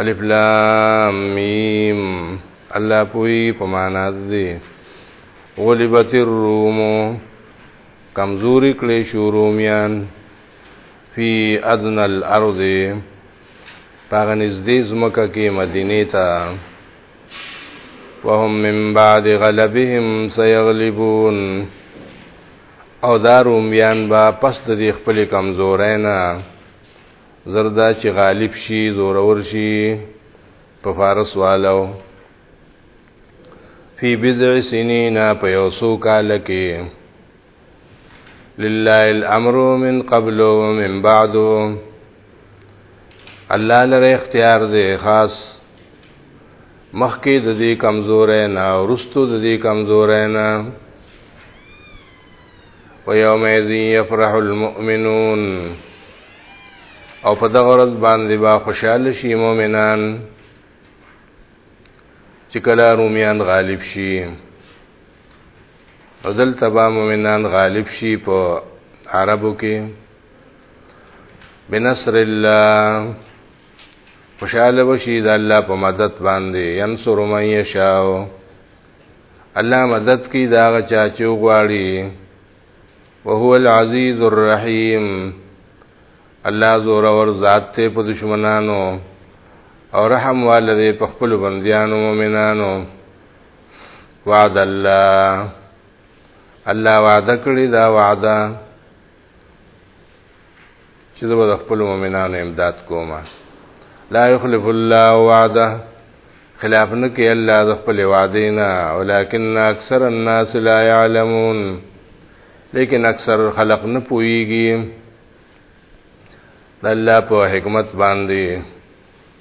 الف لام میم الله پوی په معنا دی غلبت الروم کمزوري کړي شو رومیان فی ادنى الارض پاغه نږدې زمکه کې مدینه ته وهم من بعد غلبهم سيغلبون او دا رومیان با پس د خپل کمزورې نه زردا چې غالب شي زورور شي په فارس والو فی بضع سنین په یو سو کال کې لله الامر من قبل ومن بعد الله لره اختیار دی خاص مخکې د دې کمزورې نه ورستو د دې کمزورې نه ويومئذ يفرح المؤمنون او په دغه ورځ باندې با خوشاله شي مؤمنان چې کله رومیان غالب شي او دلته به مؤمنان غالب شي په عربو کې بنصر الله خوشاله وشي د الله په مدد باندې ينصر من يشاء الله مدد کوي دا هغه چا چې وغواړي وهو العزیز الرحیم الله زور اور ذات ته په دشمنانو او رحم والده په خپل بندیانو مؤمنانو وعد الله الله وعده کړی دا وعده چې زه به د خپل مؤمنانو امداد کوم لا یخلف الله وعده خلاف نه کوي الله د خپل وعده نه ولکن اکثر الناس لا يعلمون لیکن اکثر خلق نه پويږي الله په حکمت باندې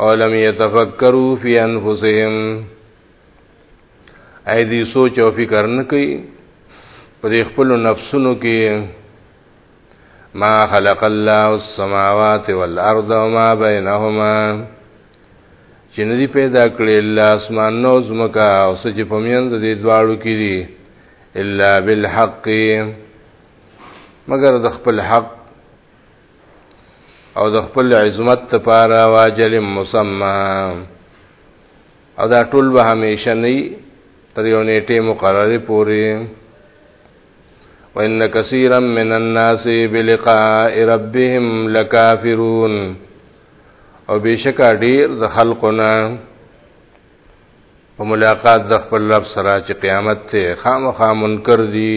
او لم يتفکروا فی انفسهم اې دې سوچ او فکر نه کوي په دې خپل نفسونو کې ما خلق الله السماوات والارض وما بينهما چې ندی پیدا کړی الله اسمان نو زمکا او سچ په میند دې دواړو کې دي الا بالحق مگر د خپل حق او د خپل عظمت لپاره واجل مسمى او دا ټول به همیشه نه تر یو نیټه مقرره پوري وان كثيرا من الناس بلقاء ربهم لكافرون او بشکا ډیر د خلقنا په ملاقات د خپل رب سره چې قیامت ته خامخا منکر دي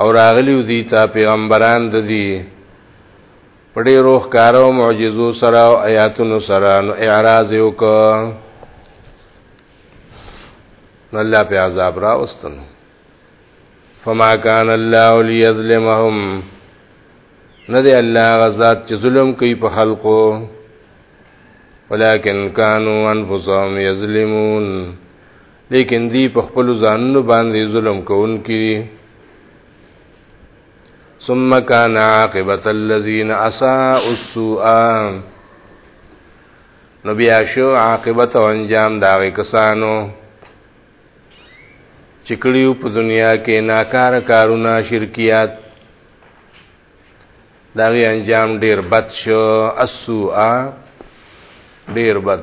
او راغلی دی تا پیغمبران د دی په ډېرو ښکارو معجزو سره او آیاتونو سره نو اعراض یې وکړ نو الله په عذاب راوستل فما كان الله ليظلمهم نه دی الله غزاد چې ظلم کوي په خلقو ولكن كانوا انفسهم يظلمون لیکن دی په خپل ځانونو باندې ظلم کوونکي دي ثم كان عاقبه الذين اساءوا السوء نو بیا شو عاقبت او انجام دا کسانو چې کړیو په دنیا کې ناکار کارونه شرکیات دا غي انجام ډیر بد شو اسوء ډیر بد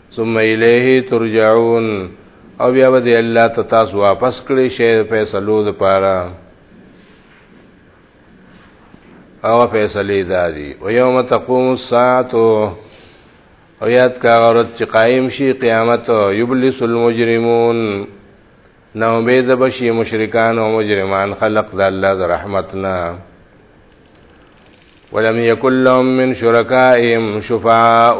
ثم الیه ترجعون او بیا به دی الله ته تاسو واپس کړی شی فیصلو د پاره او فیصله دادی او یوم تقوم الساعه او یاد کا غرت چې قائم شي قیامت یبلس المجرمون نو امید بشي مشرکان او مجرمان خلق د الله د رحمتنا ولم یکن لهم من شرکائهم شفعاء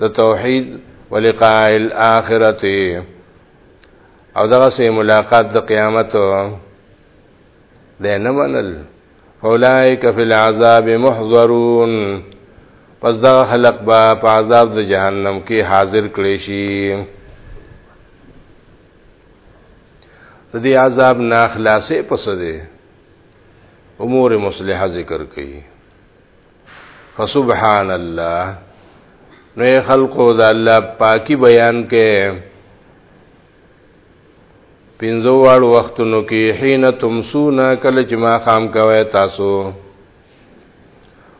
د توحید ولقاء الاخرته او دغه سه ملاقات د قیامت ده نه منل اولائک فی العذاب محضرون پس دا خلق با په عذاب د جهنم کې حاضر کړي شي د دې عذاب نه خلاصې پس دي امور مصلحه ذکر کړي فسبحان الله نو خلقو د الله پاکي بیان کې پنځو واړ وختونو کې حين تمسونا کله چې ما خام کوي تاسو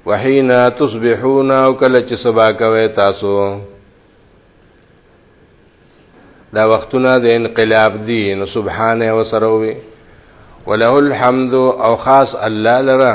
وحين تصبحون او کله چې سبا کوي تاسو دا وختونه د انقلاب دي نو سبحانه وسروي وله الحمد او خاص الله لره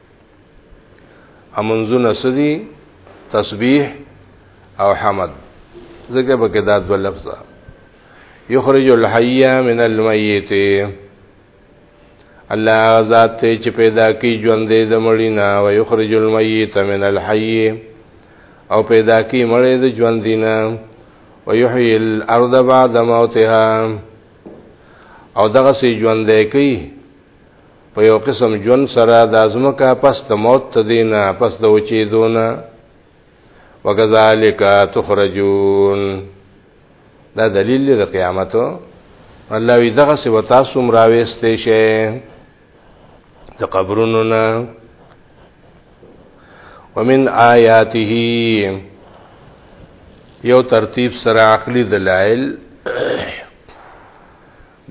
امنزونه سدي تسبیح او حمد ځکه به کې دا دوه لفظه یخرج الحی من المیت الله ذات ته چې پیدا کی ژوند دې د مړینا او یخرج المیت من الحی او پیدا کی مړې د ژوند دینا او یحیی الارض بعد موتها او دغه سي ژوند دې کوي په یو قسم ژوند سره د ازمکه پس د موت ته دینه پس د وچې دونه وکذالک تخرجون دا دلیل دی د قیامت الله وی دغه سی وتا سوم راويستې شي د قبرونو نه ومن آیاته یو ترتیب سره عقلی دلائل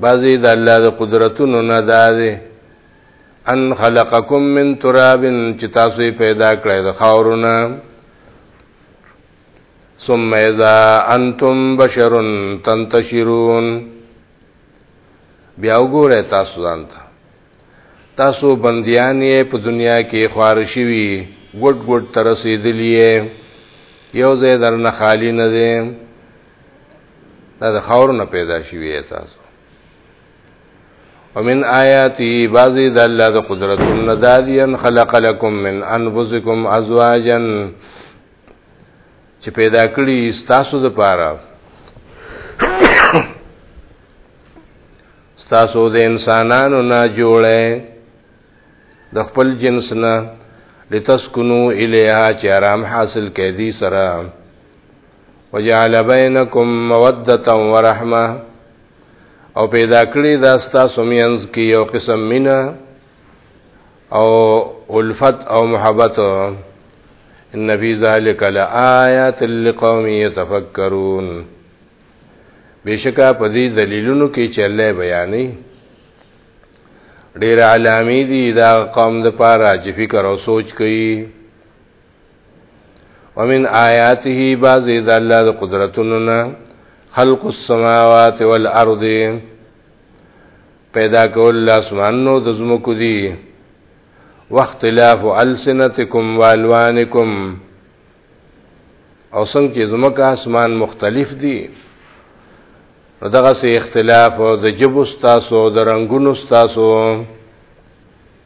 بعضی د الله د قدرتونو نه دا دی ان خلقکم من تراب چې تاسو پیدا کړی د خاورونه ثم اذا انتم بشر تنتشرون بیا وګوره تاسو ځان ته تاسو بنديان یې په دنیا کې خوار شوي ګډ ګډ ترسیدلی یو ځای درنه خالی نه دی دا د خاور نه پیدا شوی تاسو ومن آیاتی بعضی د الله د قدرت ندادیا خلق لكم من انفسکم ازواجا چې پیدا کړی تاسو د پاره تاسو د انسانانو نه جوړه د خپل جنس نه لتسكنوا الیها چې آرام حاصل کړئ سره وجعل بینکم موده ورحمه او پیدا کړی دا ستاسو مینځ کې یو قسم مینا او الفت او محبت ان فی ذلک لآیات لقوم یتفکرون بشکا په دې دلیلونو کې چې الله بیانې ډېر علامې دي دا قوم د پاره چې فکر او سوچ کوي ومن آیاته بعض د الله د قدرتونو نه خلق السماوات والارض پیدا کول لاسمانو د زمکو دی واختلاف السنتکم والوانکم او څنګه چې زمکه اسمان مختلف دي نو دغه سي اختلاف د جبو ستاسو د رنگونو ستاسو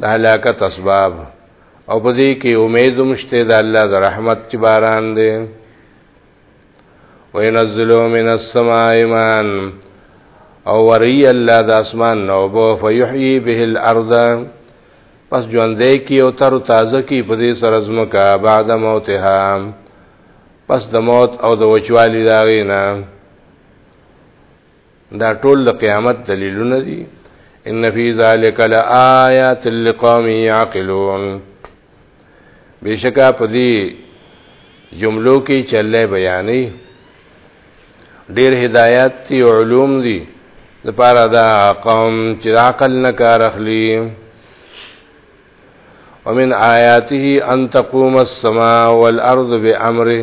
د هلاکت اسباب او په دې کې امید مشته د الله د رحمت چې باران دی وینزلو من السماء ماء او وری الله د اسمان نو بو فیحیی به الارض پس ژوندې کی او تر تازه کی په دې سره زمکا بعد موتها پس د موت او د وچوالی داغینا دا ټول د قیامت دلیلونه دي ان فی ذلک لآیات لقوم یعقلون بشکا پدی جملو کې چلې بیانې ډیر هدایات تی علوم دي د پاره دا قوم چې عقل نه کار اخلي ومن آیاته ان تقوم السماء والارض بامره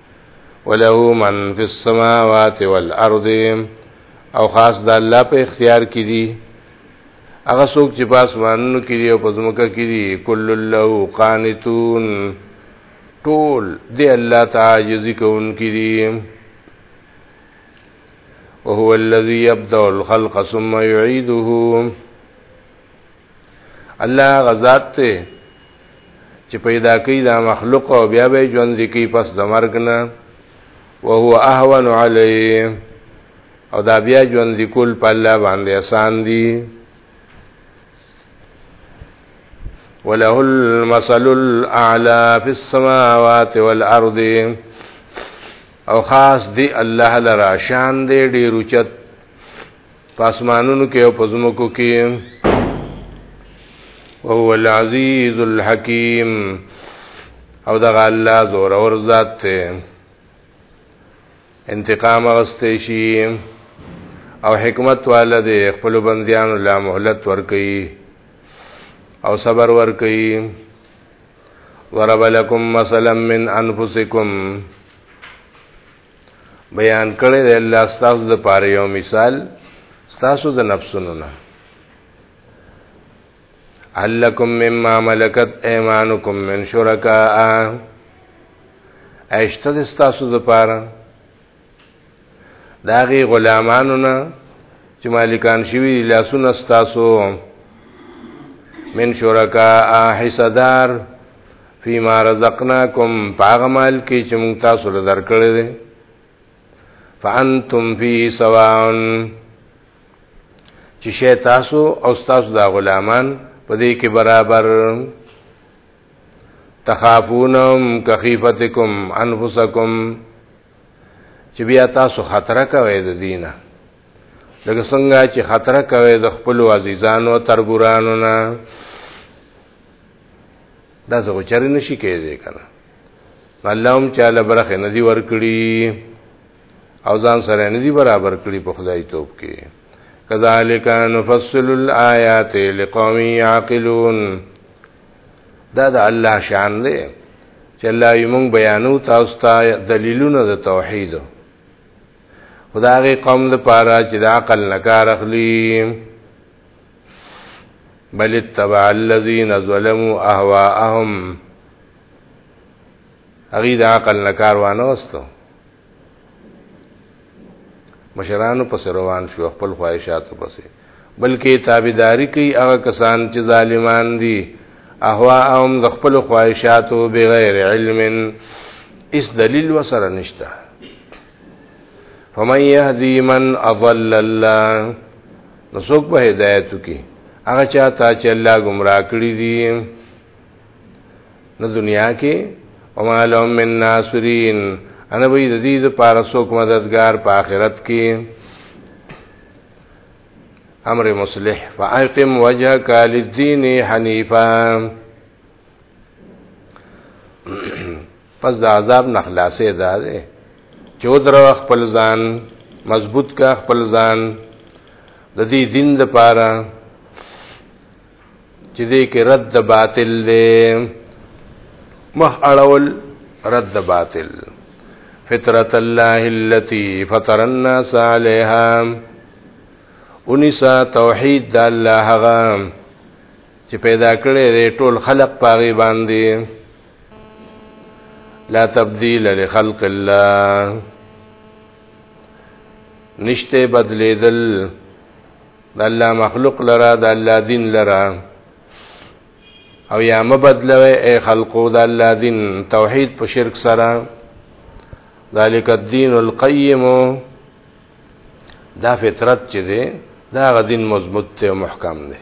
وله من فی السماوات والارض او خاص د الله په اختیار کې دي هغه څوک چې په اسمانونو کې دي او په ځمکه کې دي کل له قانتون ټول دی الله تعالی ذکرون کې دي وهو الذي يبدأ الخلق ثم يعيده الله غزاد ته چې پیدا کوي دا مخلوق او بیا به ژوند کوي پس د مرګ نه وهو اهون علی او دا بیا ژوند کول په الله باندې آسان دي وله المثل الاعلى في السماوات والارض او خاص دی الله لرا شان دی ډیر اوچت پاسمانونو کې او پزمکو کې او هو العزیز الحکیم او دا الله زور اور ذات ته انتقام غستې شي او حکمت والا دې خپل بنديانو لا مهلت ورکړي او صبر ورکړي ورب لكم مثلا من انفسکم بیان کړی دی الله ستاسو د پاره یو مثال ستاسو د نفسونو نه علکم مما ملکت ایمانکم من شرکاء اشته د ستاسو د پاره داغي غلامانو نه چې مالکان شوی لاسونه ستاسو من شرکاء حصدار فیما رزقناکم پاغه مال کې چې موږ تاسو له درکړې دي فانتم فی سواون چې شی تاسو او تاسو دا غلامان په دې کې برابر تخافونم کخیفتکم انفسکم چې بیا تاسو خطر کوي د دینه لکه څنګه چې خطر کوي د خپل عزیزانو تربورانو نه دا څه چرې نشي کېدی کنه الله هم چاله برخه نه دی ورکړي او ځان سره نه دی برابر کړي په خدای توپ کې کذالک نفصل الآیات لقوم یعقلون دا د الله شان دی چې الله یې مونږ بیانو تاسو ته دلیلونه د توحید خدای قوم د پاره چې د عقل نه کار اخلي بل اتبع الذين ظلموا اهواءهم هغه د عقل نه کار وانه وستو مشرانو پس روان شو خپل خواهشاتو پسې بلکې تابعداري کوي هغه کسان چې ظالمان دي اهواهم د خپل خواهشاتو بغیر علم اس دلیل وسره نشته فمن يهدي من اضل الله نو څوک په هدایت کې هغه چاته چې الله گمراه کړی دي نو دنیا کې وما لهم من ناصرین انا به د دې لپاره څوک مددگار په آخرت کې امر مصلح فاقم وجهك للدين حنيفا پس د عذاب نه خلاصې ده ده چې ودرو خپل ځان مضبوط کا خپل ځان د دې دین د پاره چې دې کې رد د باطل دی مخ اړول رد د باطل فطرت الله التي فطر الناس عليها انسا توحید د الله غام چې پیدا کړی دی ټول خلق پاغي باندې لا تبديل لخلق الله نشته بدلیدل د الله مخلوق لرا د الله دین لرا او یا مبدلوي اي خلقو د الله دین توحید په شرک سره ذالک الدین القیم دا فطرت چې دی دا غدین مضبوط او محکم دی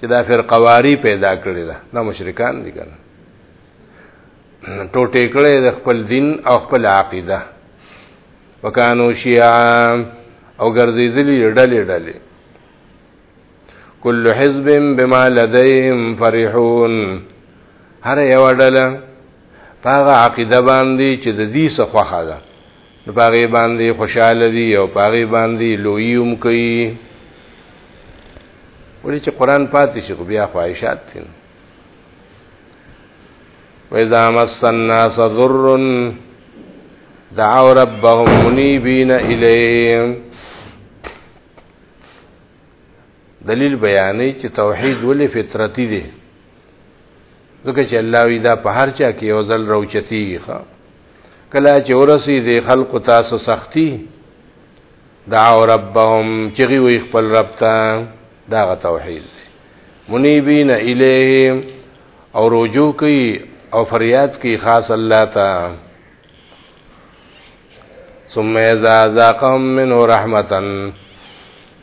چې دا فرقه واری پیدا کړی دا دا مشرکان دي کنه ټوټه کړی د خپل دین او خپل عقیده وکانو شیعا او ګرځیدلی ډلې ډلې کل حزب بما لديهم فرحون هر یو ډله هغه عقیده باندې چې د دې څخه خوخه ده نو پاغي باندې خوشاله دي او پاغي باندې لویوم کوي ولې چې قران پاتې شي بیا خواهشات دي وإذا مس الناس ضر دعوا ربهم منيبين إليه دلیل بیانې چې توحید ولې فطرتي دی ځکه چې الله وی دا په هر چا کې یو ځل راوچتیږي ښا کله چې ورسی د خلق تاسو سختی دعو ربهم چې وی خپل رب ته دا غ توحید دی منیبین الیه او رجوع کوي او فریاد کوي خاص الله ته ثم اذا ذاقهم منه رحمتا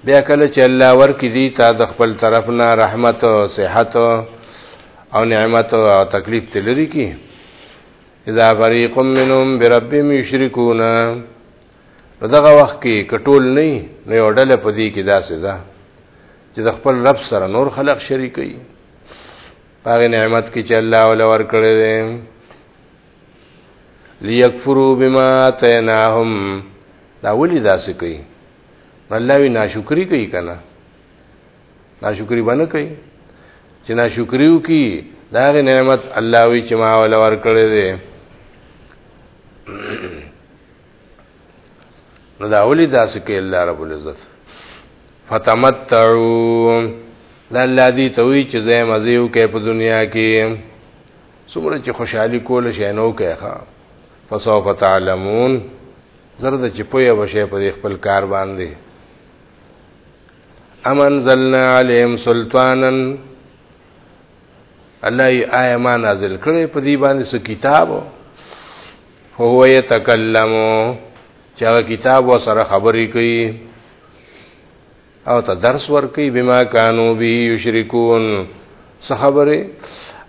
بیا کله چې الله ورکې دي تا د خپل طرف نه رحمت او صحت او نعمت او تکلیف تلری کی اذا فريق منهم بربهم يشركون دغه وخت کې کټول نه نه وړل پدې کې داسې ده چې د خپل رب سره نور خلق شریکي هغه نعمت کې چې الله ول ور کړی دی ليکفروا بما اتيناهم دا ولي داسې کوي الله وی ناشکری کوي کنه ناشکری باندې کوي چې ناشکریو کی دا غي نعمت الله وی چې ما ول ور کړې دي نو دا ولي داسې کوي الله رب العزت فتمتعوا دا الله دې توي چې زه مزيو کې په دنیا کې څومره چې خوشحالي کول شي نو کوي ښا فسوف تعلمون زرد چې پوهه وشي په خپل کار باندې امن زلنا علیم سلطانن الله یې آیا ما نازل کړي په دې باندې څه کتاب هو یتکلم چې هغه کتاب و سره خبرې کوي او ته درس ورکي بما كانوا به يشركون څه خبره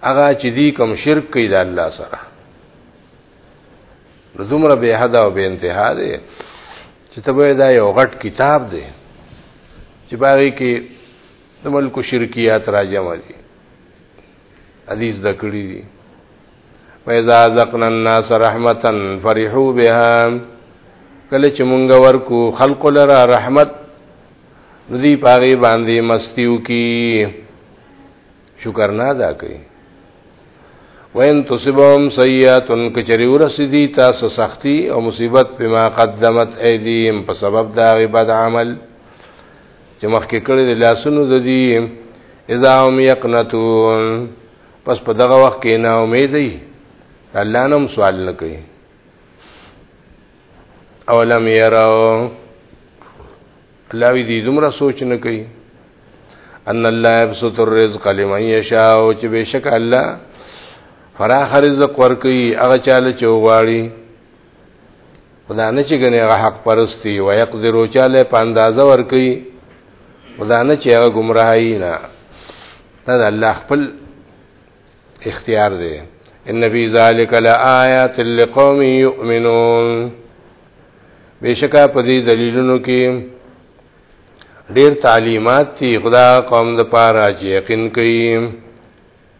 هغه چې دی کوم شرک کوي د الله سره نو دومره به حد او به انتها ده چې تبه دا یو غټ کتاب دی چې باغی کې د ملک شرکیات راځم دي حدیث د کړی دي وَإِذَا أَذَقْنَا النَّاسَ رَحْمَةً فَرِحُوا بِهَا کله چې مونږ ورکو خلق لرا رحمت ندی پاغي باندې مستیو کی شکر نه ادا کوي وین تصبهم سیئات کچری ورسدی تاسو سختی او مصیبت بما قدمت ایدیم په سبب دا بد عمل چې مخکې کړی د لاسونو د دې اذا هم یقنتون پس په دغه وخت کې نه امید دی الله نوم سوال نه کوي او لم يروا الله دې دومره سوچ نه کوي ان الله يبسط الرزق لمن يشاء او چې بشک الله فراخ رزق ورکي هغه چاله چوغاړي خدا نه چې ګنې هغه حق پرستی و یقدرو چاله په اندازه ور کوي خدا نه چې هغه گمراهی نه دا د الله خپل اختیار دی ان فی ذلک لآیات لقوم یؤمنون بشکا په دې دلیلونو کې ډیر تعلیمات دي خدا قوم د پاره چې یقین کوي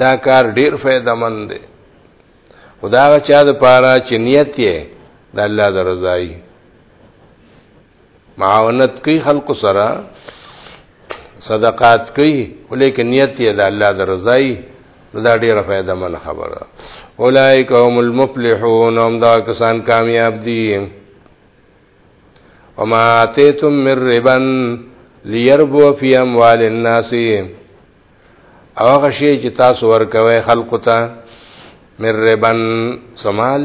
دا کار ډیر فائدہ مند دی خدا چا د پاره چې نیت یې د الله د رضای معاونت کوي خلق سره صدقات کوي ولیکن نیت یې د الله د رضای دا ډیره فائدہ من خبره اولائک هم المفلحون هم دا کسان کامیاب دي وما اتیتم من ربن ليربو فی اموال الناس او هغه شی چې تاسو ورکوي خلق ته من ربن سمال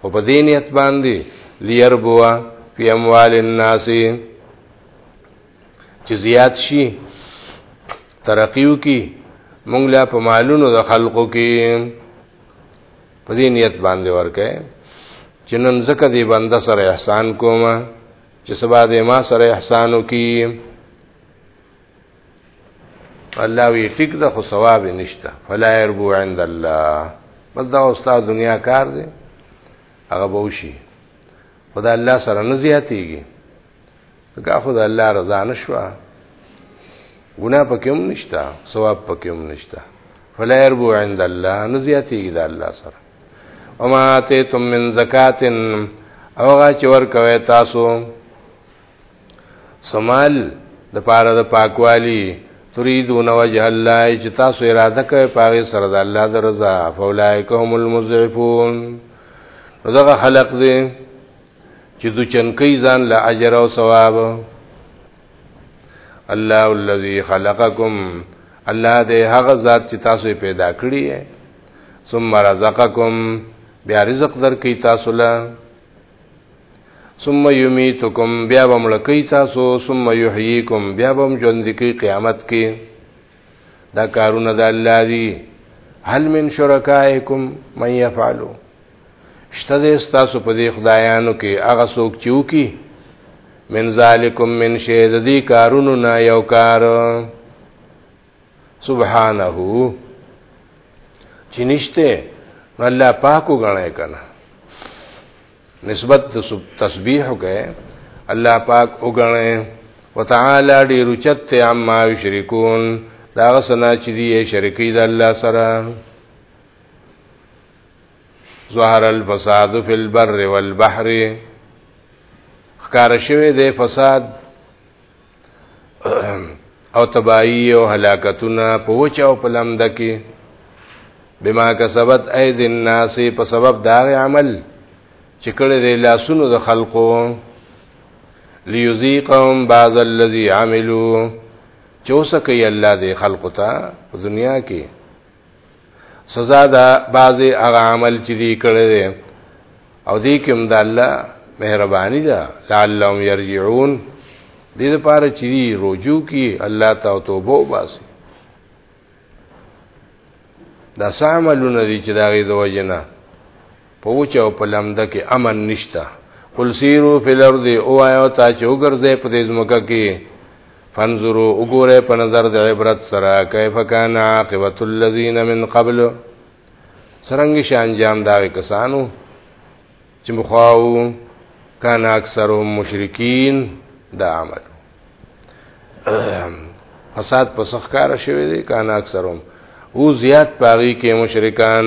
او په دې نیت باندې ليربوا فی اموال الناس چې زیات شي ترقیو کی مونږ لا په مالونو د خلقو کې په دې نیت باندې ورکه چې نن زکه دې بنده سره احسان کومه چې سبا دې ما سره احسان وکي الله وی ټیک ده خو ثواب نشته فلا يربو عند الله بس دا استاد دنیا کار دی هغه به وشي خدای الله سره نه زیاتېږي دا خدای الله رضا نشوه ګناه پکې هم نشته ثواب پکې هم نشته فلا يربو عند الله نه زیاتېږي دا الله سره وما اتيتم من زکاتن اوغه چې ور کوي تاسو سمال د پاره د پاکوالی تريدون وجه الله چې تاسو اراده کوي پاغه سره د الله د رضا فولائک هم المزعفون نو دغه خلق دي چې د چنکې ځان له اجر او ثواب الله الذي خلقکم الله دې هغه ذات چې تاسو پیدا کړی ثم رزقکم بیا رزق درکې تاسو له ثم یمیتکم بیا به مړ کوي تاسو ثم یحییکم بیا به ژوند کوي قیامت کې دا کارونه د الله دی هل من شرکائکم من یفعلو شته دې تاسو په دې خدایانو کې هغه څوک چې وکي من ذالکم من شی د دې کارونو نه یو کار سبحانه چې نشته الله پاک وګڼای کنه نسبت تسبیح وکړي الله پاک وګڼي وتعالى ډیر چت عما یشرکون دا غسنا چې دی شرکی د الله سره ظهر الفساد فی البر والبحر خکار شوه د فساد او تبایی او هلاکتونه په وچ او په لمده کې بما کسبت اید الناس په سبب دا عمل چې کړه دې لاسونو د خلقو ليذيقهم بعض الذي عملوا چوسکه الله دې خلقو ته په دنیا کې سزا ده بعضی هغه عمل چې دی کړی دی او دې کوم د الله مهرباني ده لعلهم يرجعون دې لپاره چې دی رجوع کی الله ته توبه وباسي دا ساملونه دي چې دا غي د وجنه په وچه او په لمده کې امن نشته قل سیرو فی الارض او آیا تا چې وګرځې په دې ځمکه کې فانظروا وګوره په نظر د عبرت سره کیف کان عاقبت الذین من قبل سرنګ شان جام دا کسانو چې مخاو کان اکثرهم مشرکین دا عمل فساد په سخکار شوی دی کان اکثرهم او زیات پاغي کې مشرکان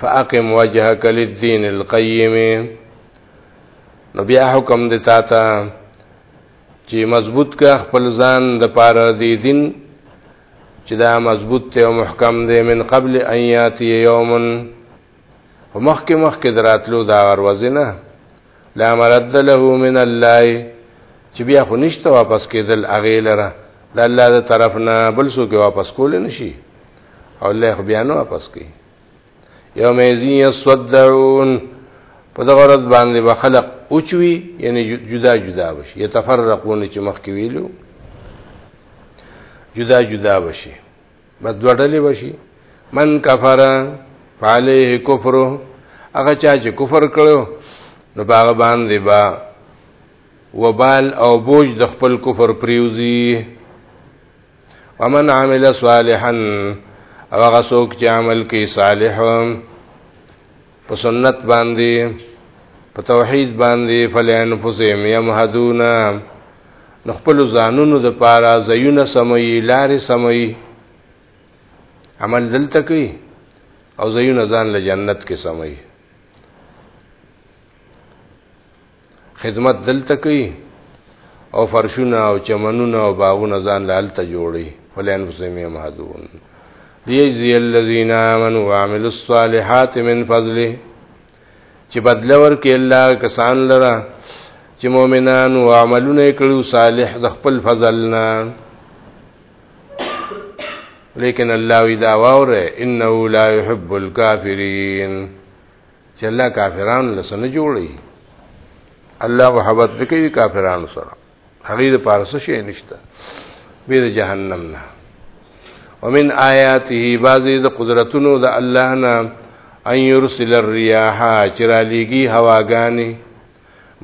فاقم وجهك للدين القيم نو بیا حکم دی تا ته چې مضبوط کا خپل ځان د پاره دی دین چې دا مضبوط ته او محکم دی من قبل ان یاتی یوم ومخک مخک دراتلو دا وروزنه لا مرد له من الله چې بیا خو نشته واپس کېدل اغه لره د الله د طرف نه بل څوک واپس کول نشي او الله خو بیا نه واپس کوي یوم یزین یصدعون په دغه ورځ باندې به خلق اوچوي یعنی جدا جدا بشي یتفرقون چې مخکې ویلو جدا جدا بشي بس دوه ډلې بشي من کفر فعليه کفره هغه چا چې کفر کړو نو هغه باندې با وبال او بوج د خپل کفر پریوزی ومن عمل صالحا او هغه څوک چې عمل کوي صالح په سنت باندې په توحید باندې فلان فسهم یمهدون نو خپل ځانونو د پاره زیونه سمي لارې سمي عمل دلته کوي او زیونه ځان له جنت کې سمي خدمت دلته کوي او فرشونه او چمنونه او باغونه ځان له هلته جوړي ولانفسهم يمهدون ليجزي الذين آمنوا وعملوا الصالحات من فضله چې بدل ورکړي الله کسان لره چې مؤمنان او عملونه کړو صالح د خپل فضل نه لیکن الله وی دا وره انه لا يحب الكافرين چې الله کافرانو له سن جوړي الله محبت نکوي کافرانو سره هغه د پارسه شي نشته به د جهنم نه ومن آیاته بعضی د قدرتونو د الله نه ان يرسل الرياح چرالیږي هواګانی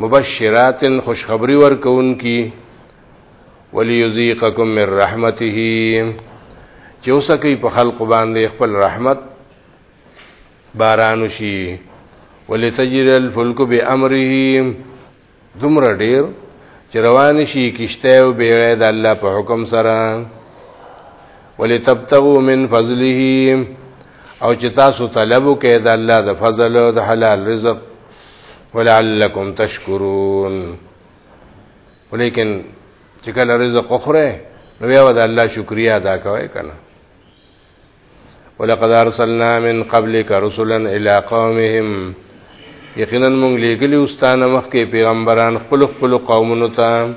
مبشرات خوشخبری ورکون کی وليذيقكم من رحمته چې اوسه کوي په خلق باندې خپل رحمت باران وشي ولتجري الفلک بامره دومره ډیر چې روان شي کشته او بیړه د الله په حکم سره ولتبتغوا من فضله او چې تاسو طلب وکړئ د الله د فضل او د حلال رزق ولعلکم تشکرون ولیکن چې کله رزق اخره نو بیا د الله شکریا ادا کوي کنه ولقد ارسلنا من قبلك رسلا الى قومهم یقینا مونږ لېګلی واستانه مخکې پیغمبران خپل خپل قومونو ته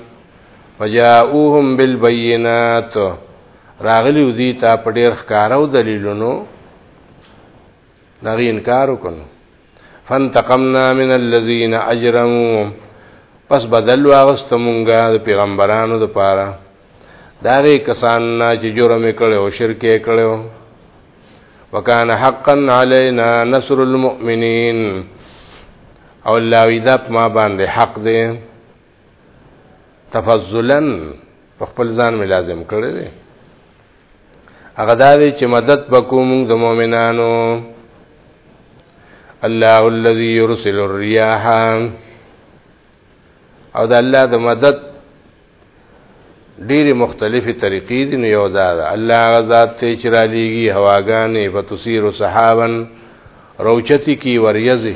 فجاءوهم بالبينات راغلی ودی ته په ډېر ښکارو دلیلونو دغه انکار وکړو فانتقمنا من الذين اجرموا پس بدل واغست مونږه د پیغمبرانو د پاره دا غي کسان نه چې جرم کړي او شرک کړي وکانه حقا علينا نصر المؤمنين او الله وی دا ما باندې حق دی تفضلا په خپل ځان مې لازم کړی دی هغه دا دی چې مدد وکړو موږ د مؤمنانو الله الذي يرسل الرياح او د الله د مدد ډېری مختلفې طریقې دي نو یو دا ده الله هغه ذات ته چې را لېږي هواګانې فتثیر سحابا روچتی کی وریځې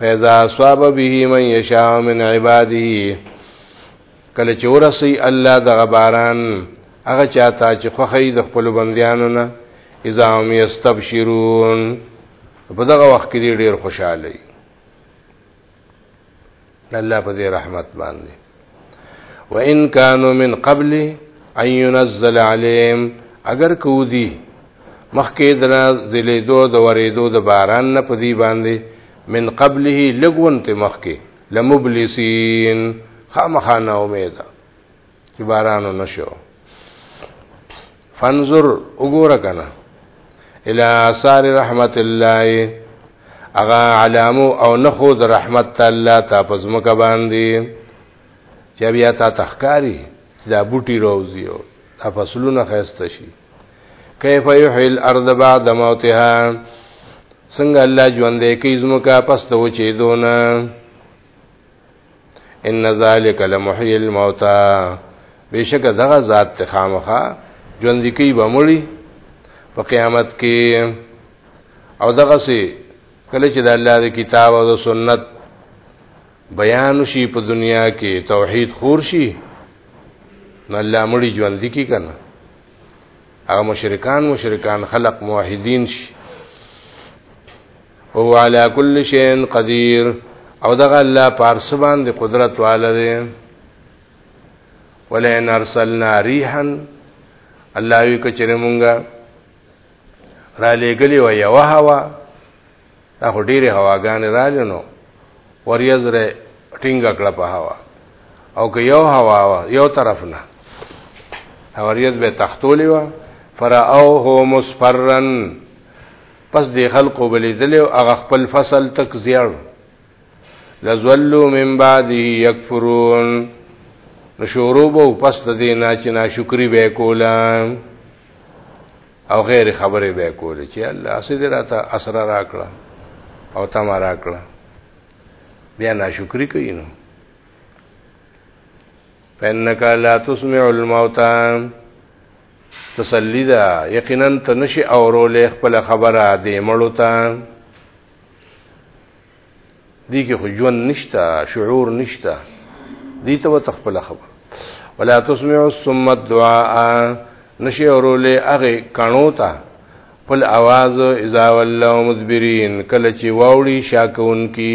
فاذا اصاب به من يشاء من عباده کله چې ورسي الله د غباران هغه چاته چې خوخی د خپل بندیانو نه اذا هم یستبشرون په دغه وخت کې ډیر خوشاله الله په دې رحمت باندې وان كانوا من قبل ان ينزل عليهم اگر کو دي مخکې درا ذلې دو د ورېدو د باران نه په دې باندې من قبله لګون ته مخکې لمبلسین خامخانه امیده چې بارانو نشو فنظر وګوره کنه الى آثار رحمت الله اغا علامو او نخو د رحمت الله تا پزمک باندې چې بیا تا تخکاری چې دا بوټي روزي او دا فصلونه خسته شي کیف یحیی الارض بعد موتها څنګه الله ژوندې کوي زمکا پس ته وچې دونه ان ذالک لمحی الموتى بشک دغه ذات ته خامخه ژوند کی بمړي په قیامت کې او دغه سي کله چې د الله د کتاب او د سنت بیان شي په دنیا کې توحید خور شي نو الله مړي ژوند کی کنه هغه مشرکان مشرکان خلق موحدین شي او علی کل شیء قدیر او دغه الله پارس باندې قدرت والده ولئن ارسلنا ريحا الله وی کچره مونږه را لګلی و یو هوا دا ډیره هواګان را لنو وریزره ټینګه کړه په هوا او که یو هوا وا یو طرف نه اوریز به تختولی وا فراوه مصفرن پس دی خلقو بلیدلی او هغه خپل فصل تک زیړ لزولو من بعده یکفرون نشورو بو پس د دینا چې ناشکری به کولا او غیر خبره به کوله چې الله اسې دراته اثر راکړه او تم راکړه بیا ناشکری کوي نو فإنك لا تسمع الموتى تسلی ده یقینا ته نشي اورولې خپل خبره دې مړو ته دي کې خو ژوند نشته شعور نشته دي ته وته خپل خبر ولا تسمع الصم الدعاء نشي اورولې هغه کانو ته خپل आवाज اذا ولوا مدبرين کله چې واوړي شاکون کی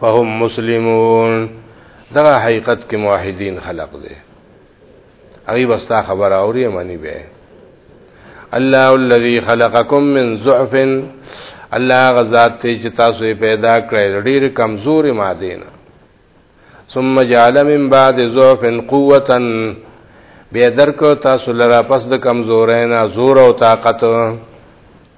فهم مسلمون دا حقیقت کې موحدین خلق دي هغه وستا خبر اوري معنی به الله الذي خلقكم من ضعف الله غزاد ته چې تاسو پیدا کړی ډیر کمزوري ماده نه ثم جعل من بعد ضعف قوه بیا درکو تاسو لرا پس د کمزورې نه زور او طاقت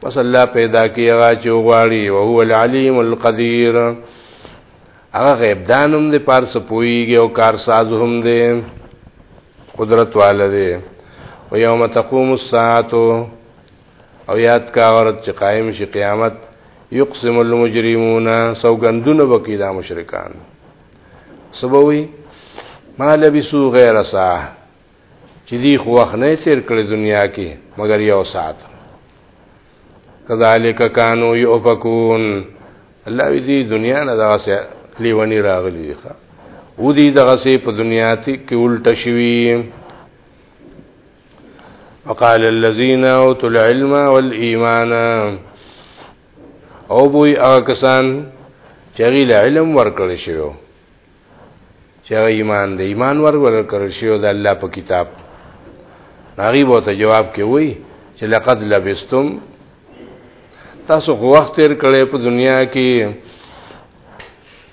پس الله پیدا کی هغه چې غواړي او هو العلیم القدیر هغه غیب دانم دې پار سپويږي او کار ساز هم دې قدرت والده او یوم تقوم الساعه او یاد کا ورځ چې قائم شي قیامت یقسم المجرمون سوګندونه وکي دا مشرکان سبوي ما لبسو غیر ساعه چې دی خو وخت نه تیر کړی دنیا کې مګر یو ساعت کذالک کانو یؤفکون الله دې دنیا نه دا سه لیونی راغلی ښه و دې دغه سه په دنیا کې الټه شوی وقال الذين اوتوا العلم والايمان او بوئی هغه کسان چې غیله علم ورکړی شوی چې هغه ایمان دی ایمان ورکول کړ شی او د الله په کتاب هغه به ته جواب کې وای چې لقد لبستم تاسو خو وخت تیر کړی په دنیا کې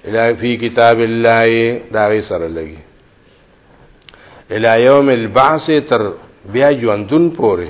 الای فی کتاب الله دا غي سره لګي الای یوم البعث تر بیا ژوندون پورې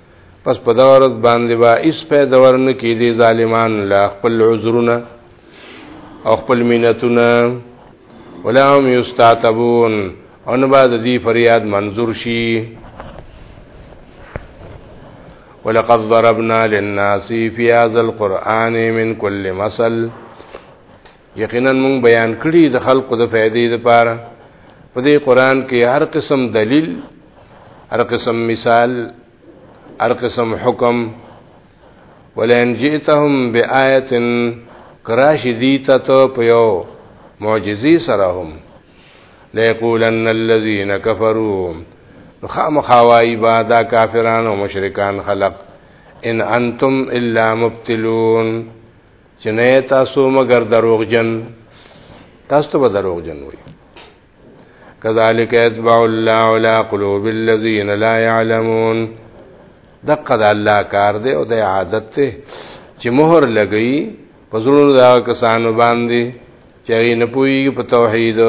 پس په دا ورځ باندې با اس په دور نه کې دي ظالمان لا خپل عذرونه او خپل مینتونه ولا هم یستعتبون او نه بعد دې فریاد منظور شي ولقد ضربنا للناس في هذا القرآن من كل مثل یقینا مونږ بیان کړی د خلقو د فائدې لپاره په دې قران کې هر قسم دلیل هر قسم مثال هر قسم حکم ولئن جئتهم بآیه کراش دیتا ته په یو معجزي سره هم ليقولن الذين كفروا خامخوائی بادا کافران و مشرکان خلق ان انتم الا مبتلون چې نه تاسو مگر دروغجن تاسو ته به دروغجن وي کذالک یتبع الله علی قلوب الذین لا یعلمون دقه د الله کار دی او د عادت ته چې مهر لګئی په زړونو دا کسانو باندې چې نه پوي په توحید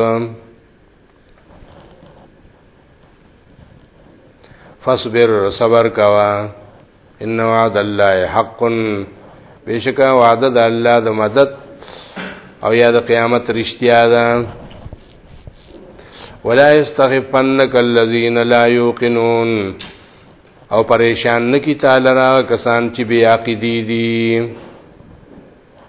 فاصبر صبر کوا ان وعد الله حق بشکا وعد د الله د مدد او یا د قیامت رښتیا ده ولا یستغفنک الذین لا یوقنون او پریشان نکی تعالی را کسان چې بیا عقیدی دي